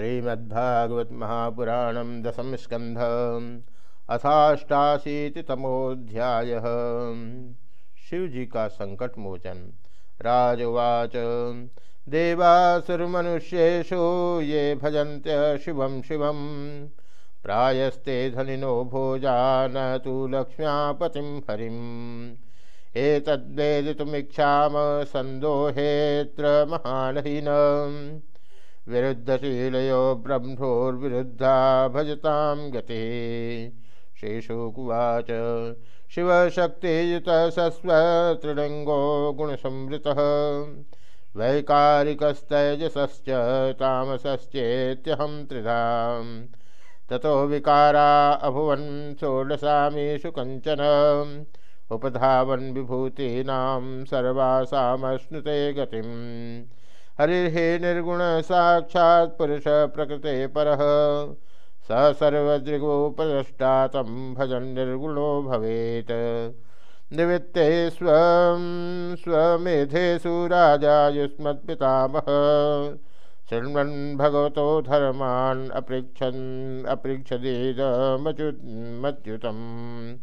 श्रीमद्भागवत महापुराण दशम स्कंध अथाष्टाशीतमोध्याय शिव का संकट मोचन राजवाच, देवासुरमनुष्येषु ये भजन्त शिव शिव। प्रायस्ते धनिनो भोजा न तो लक्ष्म्यापतिं हरिम् एतद्वेदितुमीक्षाम सन्दोहेत्र महानहीनम् विरुद्धशीलयो ब्रह्मोर्विरुद्धा भजतां गति। श्रीशुकुवाच। शिवशक्तियुतः सस्वतृडङ्गो गुणसंवृतः। वैकारिकस्तैजसश्च तामसश्चेत्यहं त्रिधां ततो विकारा अभुवन् षोडशामीषु कञ्चन। उपधावन् विभूतीनां सर्वासामश्नुते गतिम्। हरिर्हि निर्गुण साक्षात् पुरुष प्रकृते परः। स सर्वदृगोपद्रष्टा तं भजन निर्गुणो भवेत्। निवृत्ते स्वं स्वमेधेषु राजा युष्मत्पितामह भगवतो धर्मान् अपृच्छन् अपृच्छदीदमच्युतम्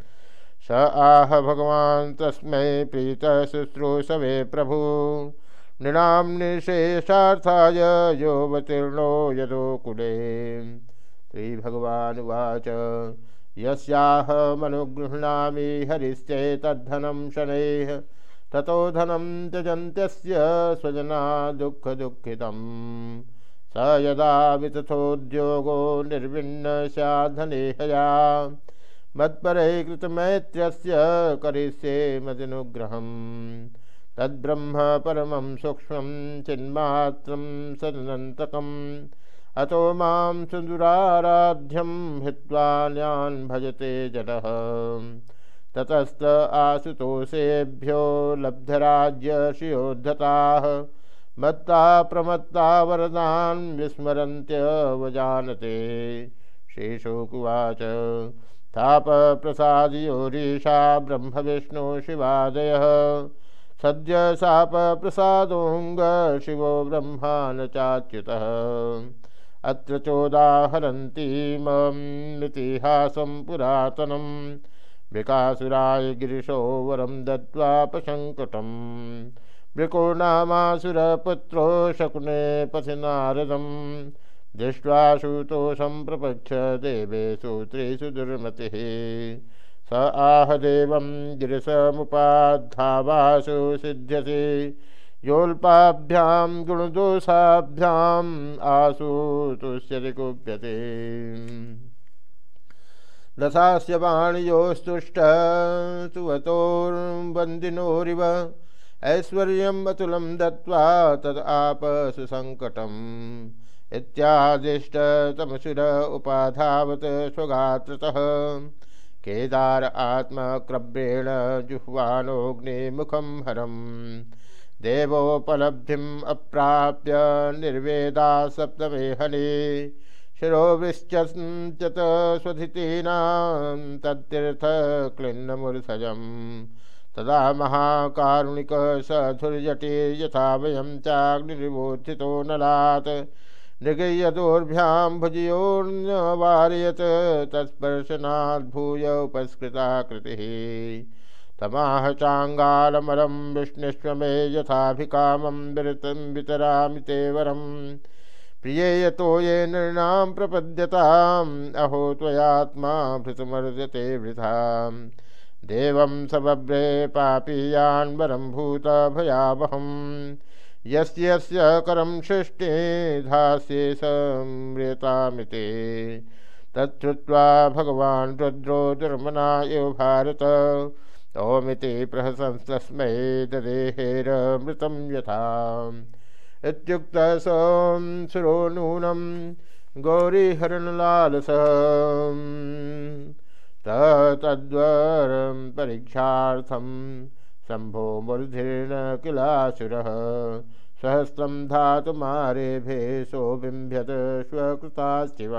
स आह भगवान् तस्मै प्रीतः शुश्रूषवे प्रभु। नृणाम निशेषार्थाय योवतीर्णो यदो कुले। श्रीभगवानुवाच यस्याहमनुगृह्णामि हरिश्चे तद्धनं शनैः, ततो धनं त्यजन्त्यस्य स्वजना दुःखदुःखितं स यदा वितथोद्योगो निर्विण्ण मत्परै कृतमैत्र्यस्य करिष्ये मदनुग्रहम्। तद्ब्रह्म परमं सूक्ष्मं चिन्मात्रं सदनन्तकम् अतो माँ सुदुराराध्यं हित्वान्यान् भजते जनः ततस्त आशुतोषेभ्यो लब्धराज्यशियोद्धताः मत्ता प्रमत्ता वरदान् विस्मरन्त्यवजानते तापप्रसादयोरीशा ब्रह्मविष्णु शिवादयः। सद्य साप प्रसादोंग शिवो ब्रह्मा न चाच्युतः। अत्र चोदाहरन्तीममितिहासं पुरातनं। विकासुराय गिरिशो वरं दत्त्वापसङ्कटम् वृको नामासुरपुत्रो शकुने पथि नारदं दृष्ट्वा सूतोषं प्रपक्ष देवेषु त्रिषु दुर्मतिः स आह देव गिरिशमुपाधावासु सिद्ध्यसे। योल्पाभ्यां गुणदोषाभ्याम् आसु तुष्यति कुप्यते। दशास्य वाणियोस्तुष्टुवतोर्वन्दिनोरिव ऐश्वर्यम् अतुलं दत्त्वा तद् आपसु सङ्कटम्। इत्यादिष्टतमसुर उपाधावत् स्वगात्रतः। केदार आत्मक्रव्रेण जुह्वानोऽग्निमुखं हरं देवोपलब्धिम् अप्राप्य निर्वेदा सप्तमे हले शिरोविश्चत स्वधितीनां तत्तीर्थक्लिन्नमूर्धजम् तदा महाकारुणिक स धुर्जटे यथा वयं चाग्निर्वोत्थितो नलात् नृगय्यदोर्भ्यां भुजयोर्नवारयत तत्स्पर्शनाद्भूय उपस्कृताकृतिः। तमाह चाङ्गालमलं विष्णुष्वमे यथाभिकामं विरतं वितरामि ते वरं। प्रिये यतो ये नृणां प्रपद्यताम्, अहो त्वयात्मा भृतमर्जते वृथाम्। देवं सबभ्रे पापीयान् वरं भूतभयावहम् यस्य यस्य करं सृष्टे धास्ये संम्रियतामिते तच्छ्रुत्वा भगवान् रुद्रो दुर्मना इव भारत। ओमिति प्रहसंस्तस्मै ददेहेरमृतं यथा। इत्युक्तः सों सुरो नूनं गौरीहरणलालसः तद्वरं परीक्षार्थं शंभो मूर्धीर्ण किलासुर सहस्रम धातुमारेभे सोबिभ्यत स्वकृता शिव